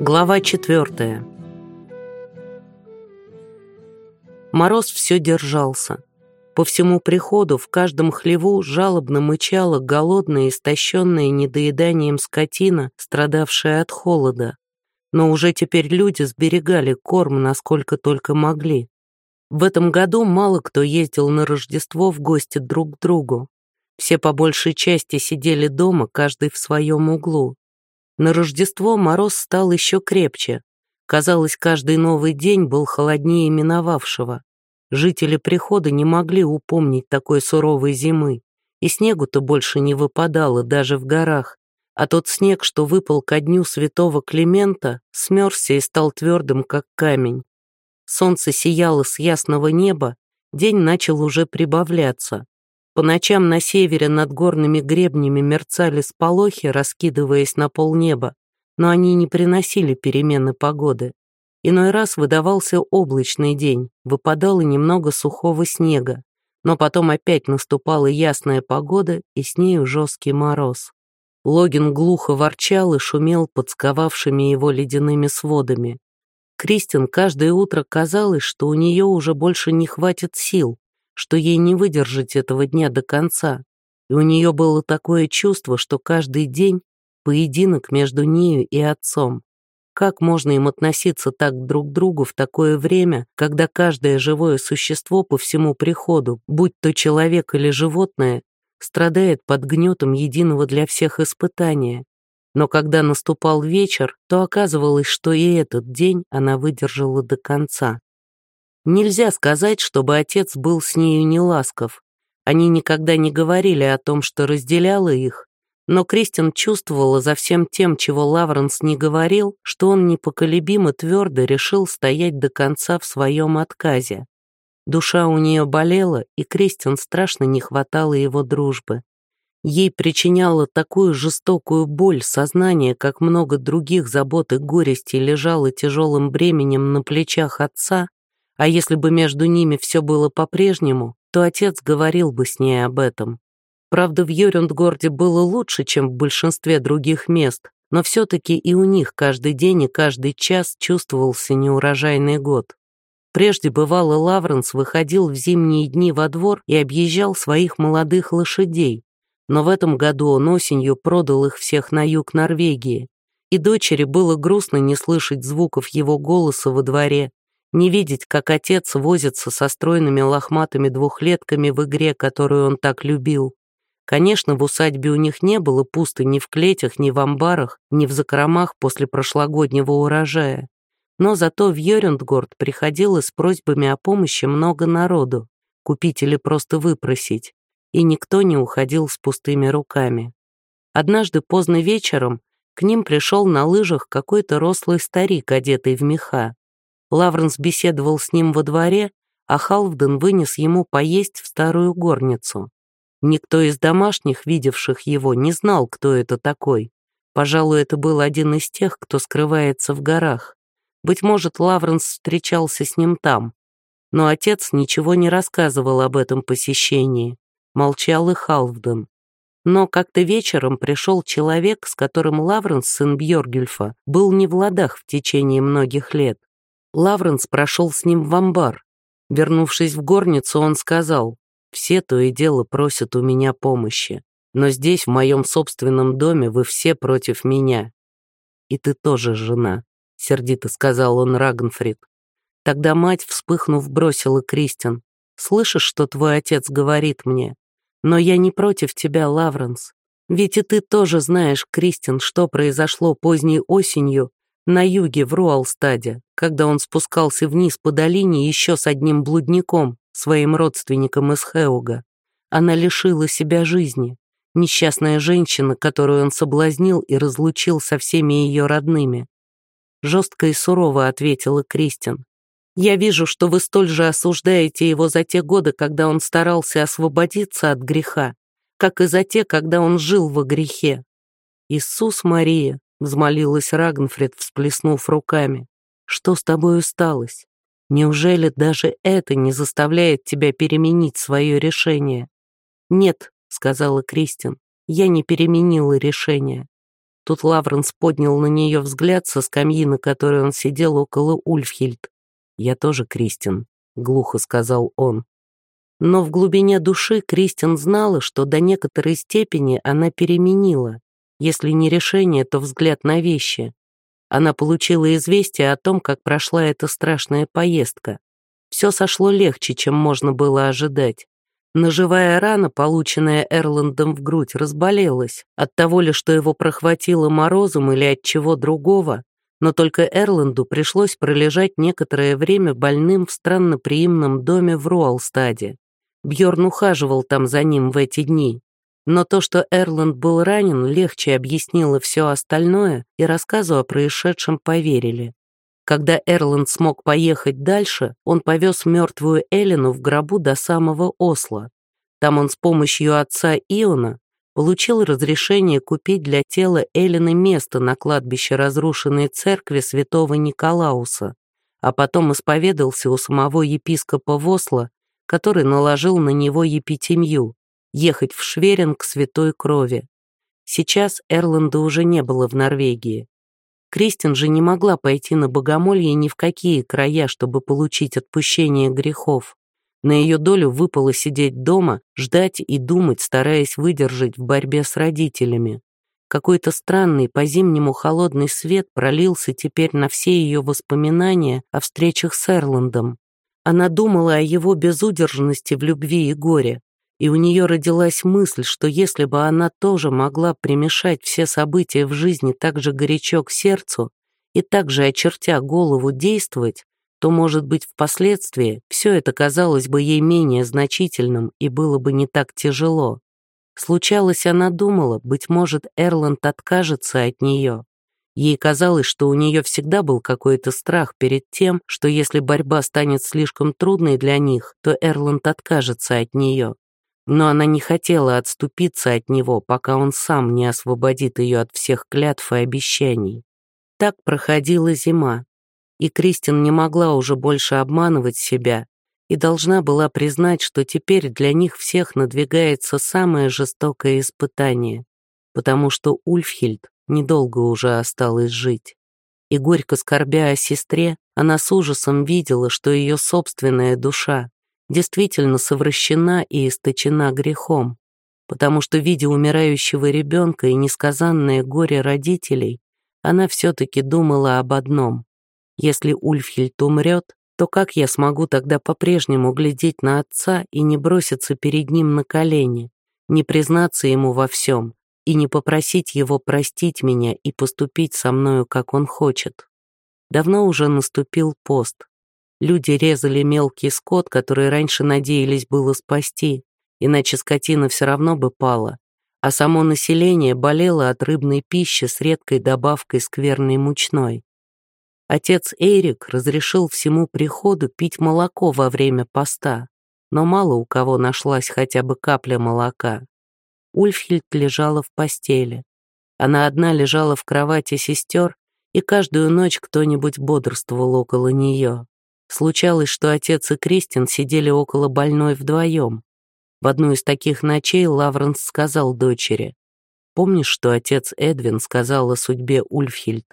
Глава четвертая. Мороз все держался. По всему приходу в каждом хлеву жалобно мычала голодная, истощенная недоеданием скотина, страдавшая от холода. Но уже теперь люди сберегали корм, насколько только могли. В этом году мало кто ездил на Рождество в гости друг к другу. Все по большей части сидели дома, каждый в своем углу. На Рождество мороз стал еще крепче. Казалось, каждый новый день был холоднее миновавшего. Жители прихода не могли упомнить такой суровой зимы, и снегу-то больше не выпадало даже в горах, а тот снег, что выпал ко дню святого Климента, смерзся и стал твердым, как камень. Солнце сияло с ясного неба, день начал уже прибавляться. По ночам на севере над горными гребнями мерцали сполохи, раскидываясь на полнеба, но они не приносили перемены погоды. Иной раз выдавался облачный день, выпадало немного сухого снега, но потом опять наступала ясная погода и с нею жесткий мороз. Логин глухо ворчал и шумел под сковавшими его ледяными сводами. Кристин каждое утро казалось, что у нее уже больше не хватит сил, что ей не выдержать этого дня до конца. И у нее было такое чувство, что каждый день — поединок между нею и отцом. Как можно им относиться так друг к другу в такое время, когда каждое живое существо по всему приходу, будь то человек или животное, страдает под гнетом единого для всех испытания? Но когда наступал вечер, то оказывалось, что и этот день она выдержала до конца. Нельзя сказать, чтобы отец был с нею неласков. Они никогда не говорили о том, что разделяло их, но Кристин чувствовала за всем тем, чего Лавренс не говорил, что он непоколебимо твердо решил стоять до конца в своем отказе. Душа у нее болела, и Кристин страшно не хватало его дружбы. Ей причиняло такую жестокую боль сознание, как много других забот и горестей лежало тяжелым бременем на плечах отца, а если бы между ними все было по-прежнему, то отец говорил бы с ней об этом. Правда, в Йорюндгорде было лучше, чем в большинстве других мест, но все-таки и у них каждый день и каждый час чувствовался неурожайный год. Прежде бывало Лавренс выходил в зимние дни во двор и объезжал своих молодых лошадей, но в этом году он осенью продал их всех на юг Норвегии, и дочери было грустно не слышать звуков его голоса во дворе не видеть, как отец возится со стройными лохматыми двухлетками в игре, которую он так любил. Конечно, в усадьбе у них не было пусто ни в клетях, ни в амбарах, ни в закромах после прошлогоднего урожая. Но зато в Йорюндгорд приходило с просьбами о помощи много народу, купить или просто выпросить, и никто не уходил с пустыми руками. Однажды поздно вечером к ним пришел на лыжах какой-то рослый старик, одетый в меха. Лавренс беседовал с ним во дворе, а Халвден вынес ему поесть в старую горницу. Никто из домашних, видевших его, не знал, кто это такой. Пожалуй, это был один из тех, кто скрывается в горах. Быть может, Лавренс встречался с ним там. Но отец ничего не рассказывал об этом посещении. Молчал и Халвден. Но как-то вечером пришел человек, с которым Лавренс, сын Бьоргюльфа, был не в ладах в течение многих лет. Лавренс прошел с ним в амбар. Вернувшись в горницу, он сказал, «Все то и дело просят у меня помощи, но здесь, в моем собственном доме, вы все против меня. И ты тоже жена», — сердито сказал он Рагнфрид. Тогда мать, вспыхнув, бросила Кристин. «Слышишь, что твой отец говорит мне? Но я не против тебя, Лавренс. Ведь и ты тоже знаешь, Кристин, что произошло поздней осенью на юге, в Руалстаде, когда он спускался вниз по долине еще с одним блудником, своим родственником из Хеуга. Она лишила себя жизни. Несчастная женщина, которую он соблазнил и разлучил со всеми ее родными. Жестко и сурово ответила Кристин. «Я вижу, что вы столь же осуждаете его за те годы, когда он старался освободиться от греха, как и за те, когда он жил во грехе. Иисус Мария, взмолилась Рагнфрид, всплеснув руками. «Что с тобой усталось? Неужели даже это не заставляет тебя переменить свое решение?» «Нет», — сказала Кристин, — «я не переменила решение». Тут Лавренс поднял на нее взгляд со скамьи, на которой он сидел около Ульфхильд. «Я тоже Кристин», — глухо сказал он. Но в глубине души Кристин знала, что до некоторой степени она переменила. Если не решение, то взгляд на вещи. Она получила известие о том, как прошла эта страшная поездка. Все сошло легче, чем можно было ожидать. Ножевая рана, полученная Эрландом в грудь, разболелась. От того ли, что его прохватило морозом или от чего другого, но только Эрланду пришлось пролежать некоторое время больным в странноприимном доме в Руалстаде. Бьорн ухаживал там за ним в эти дни. Но то, что Эрланд был ранен, легче объяснило все остальное, и рассказу о происшедшем поверили. Когда Эрланд смог поехать дальше, он повез мертвую Эллину в гробу до самого Осло. Там он с помощью отца Иона получил разрешение купить для тела Эллины место на кладбище разрушенной церкви святого Николауса, а потом исповедался у самого епископа Восла, который наложил на него епитемью — ехать в Шверин к святой крови. Сейчас Эрланда уже не было в Норвегии. Кристин же не могла пойти на богомолье ни в какие края, чтобы получить отпущение грехов. На ее долю выпало сидеть дома, ждать и думать, стараясь выдержать в борьбе с родителями. Какой-то странный, по-зимнему холодный свет пролился теперь на все ее воспоминания о встречах с Эрландом. Она думала о его безудержности в любви и горе, и у нее родилась мысль, что если бы она тоже могла примешать все события в жизни так же горячо к сердцу и так же, очертя голову, действовать, то, может быть, впоследствии все это казалось бы ей менее значительным и было бы не так тяжело. Случалось, она думала, быть может, Эрланд откажется от нее. Ей казалось, что у нее всегда был какой-то страх перед тем, что если борьба станет слишком трудной для них, то Эрланд откажется от нее но она не хотела отступиться от него, пока он сам не освободит ее от всех клятв и обещаний. Так проходила зима, и Кристин не могла уже больше обманывать себя и должна была признать, что теперь для них всех надвигается самое жестокое испытание, потому что Ульфхильд недолго уже осталось жить. И горько скорбя о сестре, она с ужасом видела, что ее собственная душа, действительно совращена и источена грехом, потому что, видя умирающего ребенка и несказанное горе родителей, она все-таки думала об одном. Если Ульфхильд умрет, то как я смогу тогда по-прежнему глядеть на отца и не броситься перед ним на колени, не признаться ему во всем и не попросить его простить меня и поступить со мною, как он хочет? Давно уже наступил пост, Люди резали мелкий скот, который раньше надеялись было спасти, иначе скотина все равно бы пала, а само население болело от рыбной пищи с редкой добавкой скверной мучной. Отец Эрик разрешил всему приходу пить молоко во время поста, но мало у кого нашлась хотя бы капля молока. Ульфхильд лежала в постели. Она одна лежала в кровати сестер, и каждую ночь кто-нибудь бодрствовал около нее. Случалось, что отец и Кристин сидели около больной вдвоем. В одну из таких ночей Лавренс сказал дочери, «Помнишь, что отец Эдвин сказал о судьбе Ульфхильд?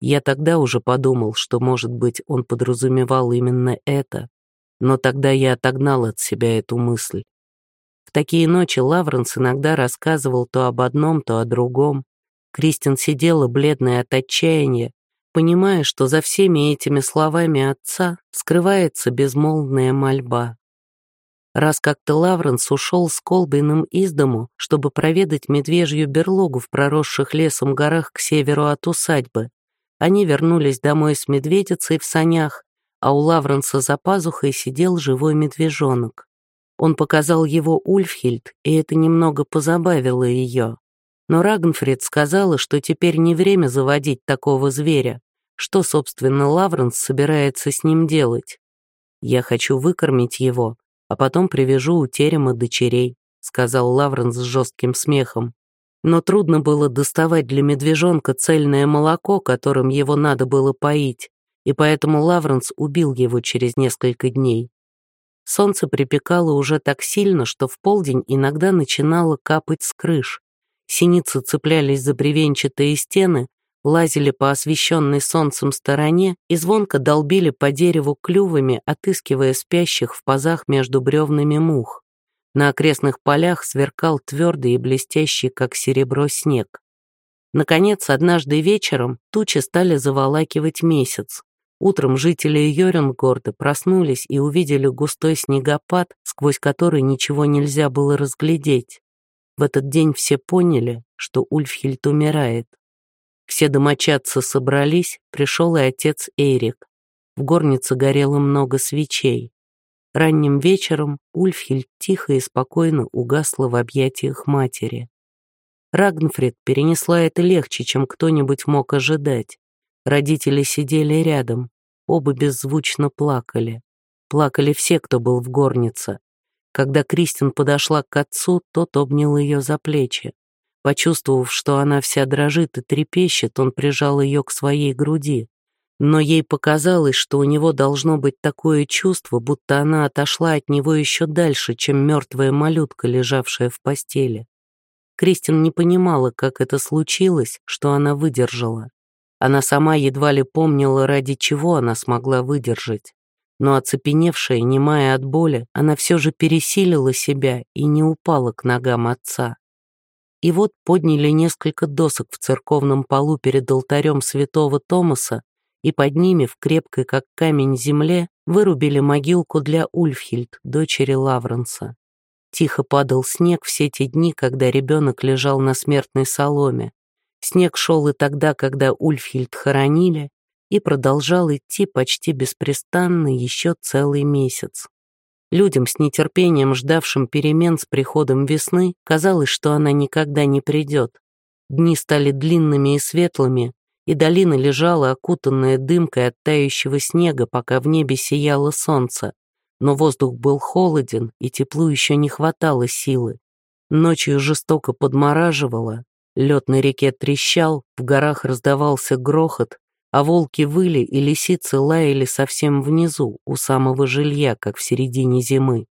Я тогда уже подумал, что, может быть, он подразумевал именно это, но тогда я отогнал от себя эту мысль. В такие ночи Лавренс иногда рассказывал то об одном, то о другом. Кристин сидела бледная от отчаяния, понимая, что за всеми этими словами отца скрывается безмолвная мольба. Раз как-то Лавренс ушел с Колбиным из дому, чтобы проведать медвежью берлогу в проросших лесом горах к северу от усадьбы, они вернулись домой с медведицей в санях, а у Лавренса за пазухой сидел живой медвежонок. Он показал его Ульфхильд, и это немного позабавило ее. Но Рагнфрид сказала, что теперь не время заводить такого зверя, что, собственно, Лавренс собирается с ним делать? Я хочу выкормить его, а потом привяжу у терема дочерей, сказал Лавренс с жестким смехом. Но трудно было доставать для медвежонка цельное молоко, которым его надо было поить, и поэтому Лавренс убил его через несколько дней. Солнце припекало уже так сильно, что в полдень иногда начинало капать с крыш, Синицы цеплялись за бревенчатые стены, лазили по освещенной солнцем стороне и звонко долбили по дереву клювами, отыскивая спящих в пазах между бревнами мух. На окрестных полях сверкал твердый и блестящий, как серебро, снег. Наконец, однажды вечером тучи стали заволакивать месяц. Утром жители Йоренгорда проснулись и увидели густой снегопад, сквозь который ничего нельзя было разглядеть. В этот день все поняли, что Ульфхильд умирает. Все домочадцы собрались, пришел и отец Эрик. В горнице горело много свечей. Ранним вечером Ульфхильд тихо и спокойно угасла в объятиях матери. Рагнфрид перенесла это легче, чем кто-нибудь мог ожидать. Родители сидели рядом, оба беззвучно плакали. Плакали все, кто был в горнице. Когда Кристин подошла к отцу, тот обнял ее за плечи. Почувствовав, что она вся дрожит и трепещет, он прижал ее к своей груди. Но ей показалось, что у него должно быть такое чувство, будто она отошла от него еще дальше, чем мертвая малютка, лежавшая в постели. Кристин не понимала, как это случилось, что она выдержала. Она сама едва ли помнила, ради чего она смогла выдержать. Но оцепеневшая, немая от боли, она все же пересилила себя и не упала к ногам отца. И вот подняли несколько досок в церковном полу перед алтарем святого Томаса, и под ними, в крепкой как камень земле, вырубили могилку для Ульфхильд, дочери Лавренса. Тихо падал снег все те дни, когда ребенок лежал на смертной соломе. Снег шел и тогда, когда Ульфхильд хоронили, и продолжал идти почти беспрестанно еще целый месяц. Людям с нетерпением, ждавшим перемен с приходом весны, казалось, что она никогда не придет. Дни стали длинными и светлыми, и долина лежала, окутанная дымкой от тающего снега, пока в небе сияло солнце. Но воздух был холоден, и теплу еще не хватало силы. Ночью жестоко подмораживало, лед на реке трещал, в горах раздавался грохот, а волки выли и лисицы лаяли совсем внизу, у самого жилья, как в середине зимы.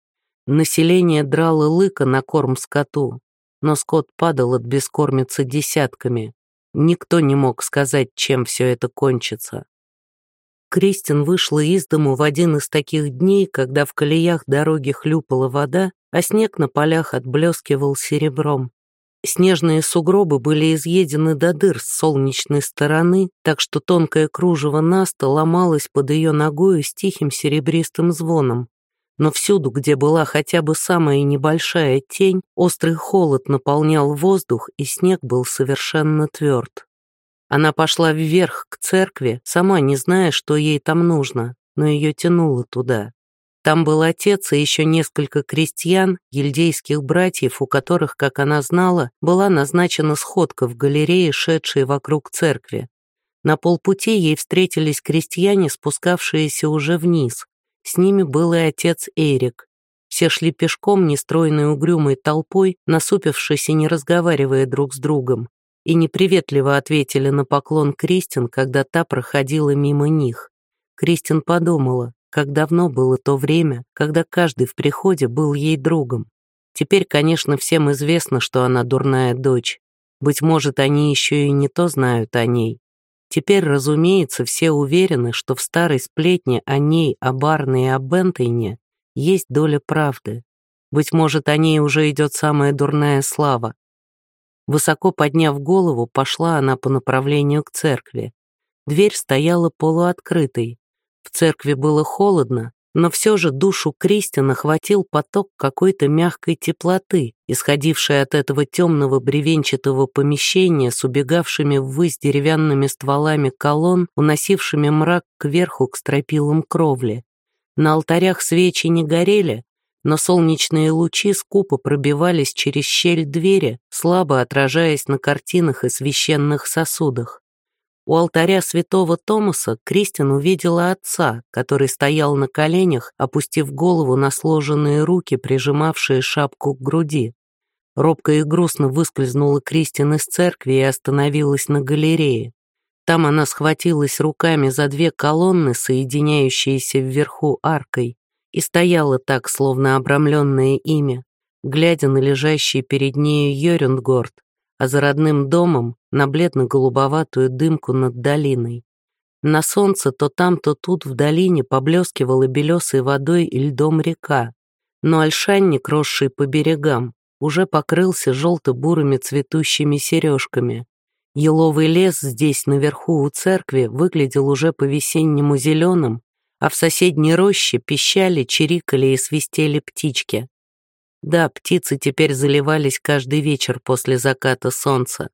Население драло лыка на корм скоту, но скот падал от бескормицы десятками. Никто не мог сказать, чем все это кончится. Кристин вышла из дому в один из таких дней, когда в колеях дороги хлюпала вода, а снег на полях отблескивал серебром. Снежные сугробы были изъедены до дыр с солнечной стороны, так что тонкое кружево Наста ломалось под ее ногою с тихим серебристым звоном. Но всюду, где была хотя бы самая небольшая тень, острый холод наполнял воздух, и снег был совершенно тверд. Она пошла вверх к церкви, сама не зная, что ей там нужно, но ее тянуло туда. Там был отец и еще несколько крестьян, ельдейских братьев, у которых, как она знала, была назначена сходка в галерее, шедшей вокруг церкви. На полпути ей встретились крестьяне, спускавшиеся уже вниз. С ними был и отец Эрик. Все шли пешком, нестройной угрюмой толпой, насупившись и не разговаривая друг с другом, и неприветливо ответили на поклон Кристин, когда та проходила мимо них. Кристин подумала, как давно было то время, когда каждый в приходе был ей другом. Теперь, конечно, всем известно, что она дурная дочь. Быть может, они еще и не то знают о ней. Теперь, разумеется, все уверены, что в старой сплетне о ней, о Барне и о Бентейне есть доля правды. Быть может, о ней уже идет самая дурная слава. Высоко подняв голову, пошла она по направлению к церкви. Дверь стояла полуоткрытой, в церкви было холодно, но все же душу Кристина хватил поток какой-то мягкой теплоты, исходившей от этого темного бревенчатого помещения с убегавшими ввысь деревянными стволами колонн, уносившими мрак кверху к стропилам кровли. На алтарях свечи не горели, но солнечные лучи скупо пробивались через щель двери, слабо отражаясь на картинах и священных сосудах. У алтаря святого Томаса Кристин увидела отца, который стоял на коленях, опустив голову на сложенные руки, прижимавшие шапку к груди. Робко и грустно выскользнула Кристин из церкви и остановилась на галерее. Там она схватилась руками за две колонны, соединяющиеся вверху аркой, и стояла так, словно обрамленное имя, глядя на лежащий перед нею Йорюнгорд, а за родным домом на бледно-голубоватую дымку над долиной. На солнце то там, то тут в долине поблескивала белесой водой и льдом река, но ольшанник, росший по берегам, уже покрылся желто-бурыми цветущими сережками. Еловый лес здесь, наверху у церкви, выглядел уже по-весеннему зеленым, а в соседней роще пищали, чирикали и свистели птички. Да, птицы теперь заливались каждый вечер после заката солнца.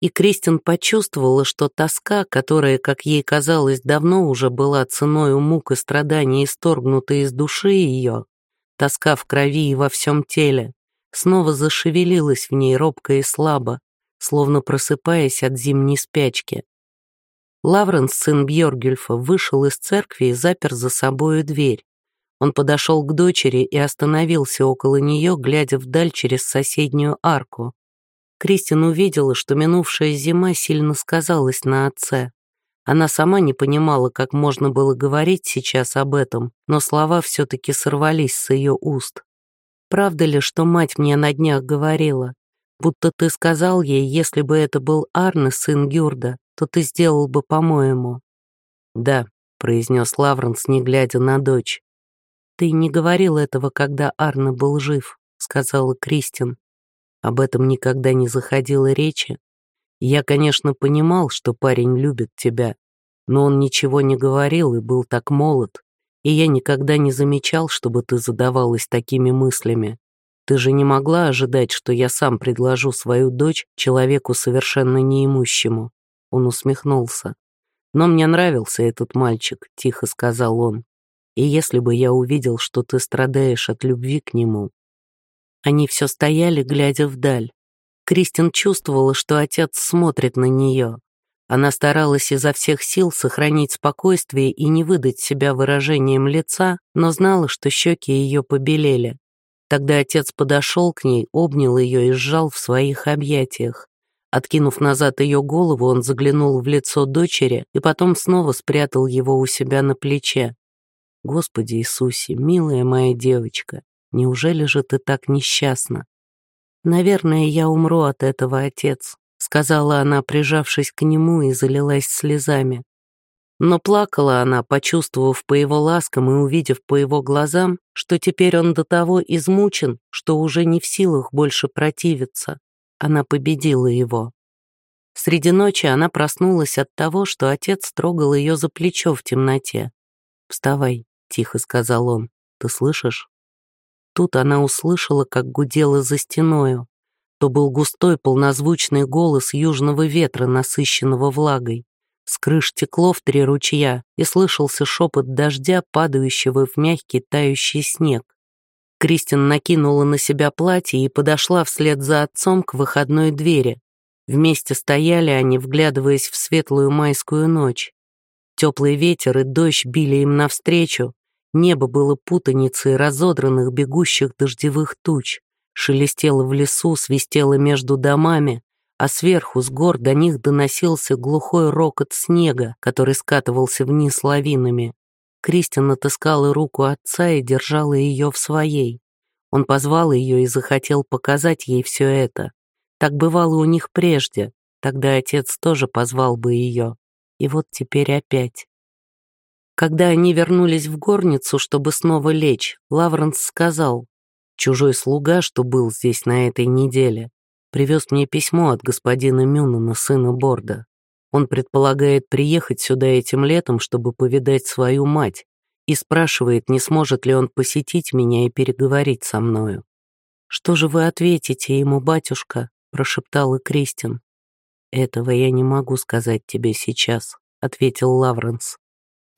И Кристин почувствовала, что тоска, которая, как ей казалось, давно уже была ценой мук и страданий исторгнута из души ее, тоска в крови и во всем теле, снова зашевелилась в ней робко и слабо, словно просыпаясь от зимней спячки. Лавренс, сын Бьоргюльфа, вышел из церкви и запер за собою дверь. Он подошел к дочери и остановился около нее, глядя вдаль через соседнюю арку. Кристин увидела, что минувшая зима сильно сказалась на отце. Она сама не понимала, как можно было говорить сейчас об этом, но слова все-таки сорвались с ее уст. «Правда ли, что мать мне на днях говорила? Будто ты сказал ей, если бы это был Арне, сын Гюрда, то ты сделал бы по-моему». «Да», — произнес Лавренс, не глядя на дочь. «Ты не говорил этого, когда Арне был жив», — сказала Кристин. Об этом никогда не заходило речи. Я, конечно, понимал, что парень любит тебя, но он ничего не говорил и был так молод, и я никогда не замечал, чтобы ты задавалась такими мыслями. Ты же не могла ожидать, что я сам предложу свою дочь человеку совершенно неимущему. Он усмехнулся. Но мне нравился этот мальчик, тихо сказал он. И если бы я увидел, что ты страдаешь от любви к нему, они все стояли, глядя вдаль. Кристин чувствовала, что отец смотрит на нее. Она старалась изо всех сил сохранить спокойствие и не выдать себя выражением лица, но знала, что щеки ее побелели. Тогда отец подошел к ней, обнял ее и сжал в своих объятиях. Откинув назад ее голову, он заглянул в лицо дочери и потом снова спрятал его у себя на плече. «Господи Иисусе, милая моя девочка, Неужели же ты так несчастна? Наверное, я умру от этого, отец, сказала она, прижавшись к нему и залилась слезами. Но плакала она, почувствовав по его ласкам и увидев по его глазам, что теперь он до того измучен, что уже не в силах больше противиться. Она победила его. Среди ночи она проснулась от того, что отец трогал ее за плечо в темноте. «Вставай», — тихо сказал он, — «ты слышишь?» Тут она услышала, как гудело за стеною. То был густой полнозвучный голос южного ветра, насыщенного влагой. С крыш текло в три ручья, и слышался шепот дождя, падающего в мягкий тающий снег. Кристин накинула на себя платье и подошла вслед за отцом к выходной двери. Вместе стояли они, вглядываясь в светлую майскую ночь. Теплый ветер и дождь били им навстречу, Небо было путаницей разодранных бегущих дождевых туч, шелестело в лесу, свистело между домами, а сверху с гор до них доносился глухой рокот снега, который скатывался вниз лавинами. Кристин отыскала руку отца и держала ее в своей. Он позвал ее и захотел показать ей все это. Так бывало у них прежде, тогда отец тоже позвал бы ее. И вот теперь опять. Когда они вернулись в горницу, чтобы снова лечь, Лавренс сказал, «Чужой слуга, что был здесь на этой неделе, привез мне письмо от господина Мюнана, сына Борда. Он предполагает приехать сюда этим летом, чтобы повидать свою мать, и спрашивает, не сможет ли он посетить меня и переговорить со мною. «Что же вы ответите ему, батюшка?» — прошептала Кристин. «Этого я не могу сказать тебе сейчас», — ответил Лавренс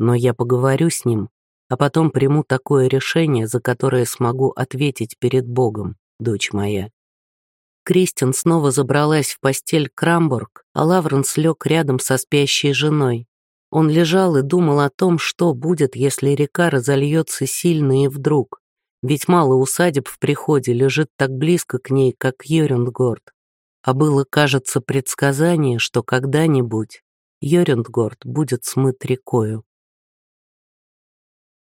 но я поговорю с ним, а потом приму такое решение, за которое смогу ответить перед Богом, дочь моя». Кристин снова забралась в постель Крамбург, а Лавренс лег рядом со спящей женой. Он лежал и думал о том, что будет, если река разольется сильно и вдруг. Ведь мало усадеб в приходе лежит так близко к ней, как Йорюндгорд. А было, кажется, предсказание, что когда-нибудь Йорюндгорд будет смыт рекою.